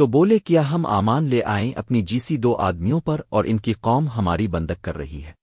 تو بولے کیا ہم آمان لے آئیں اپنی جیسی دو آدمیوں پر اور ان کی قوم ہماری بندک کر رہی ہے۔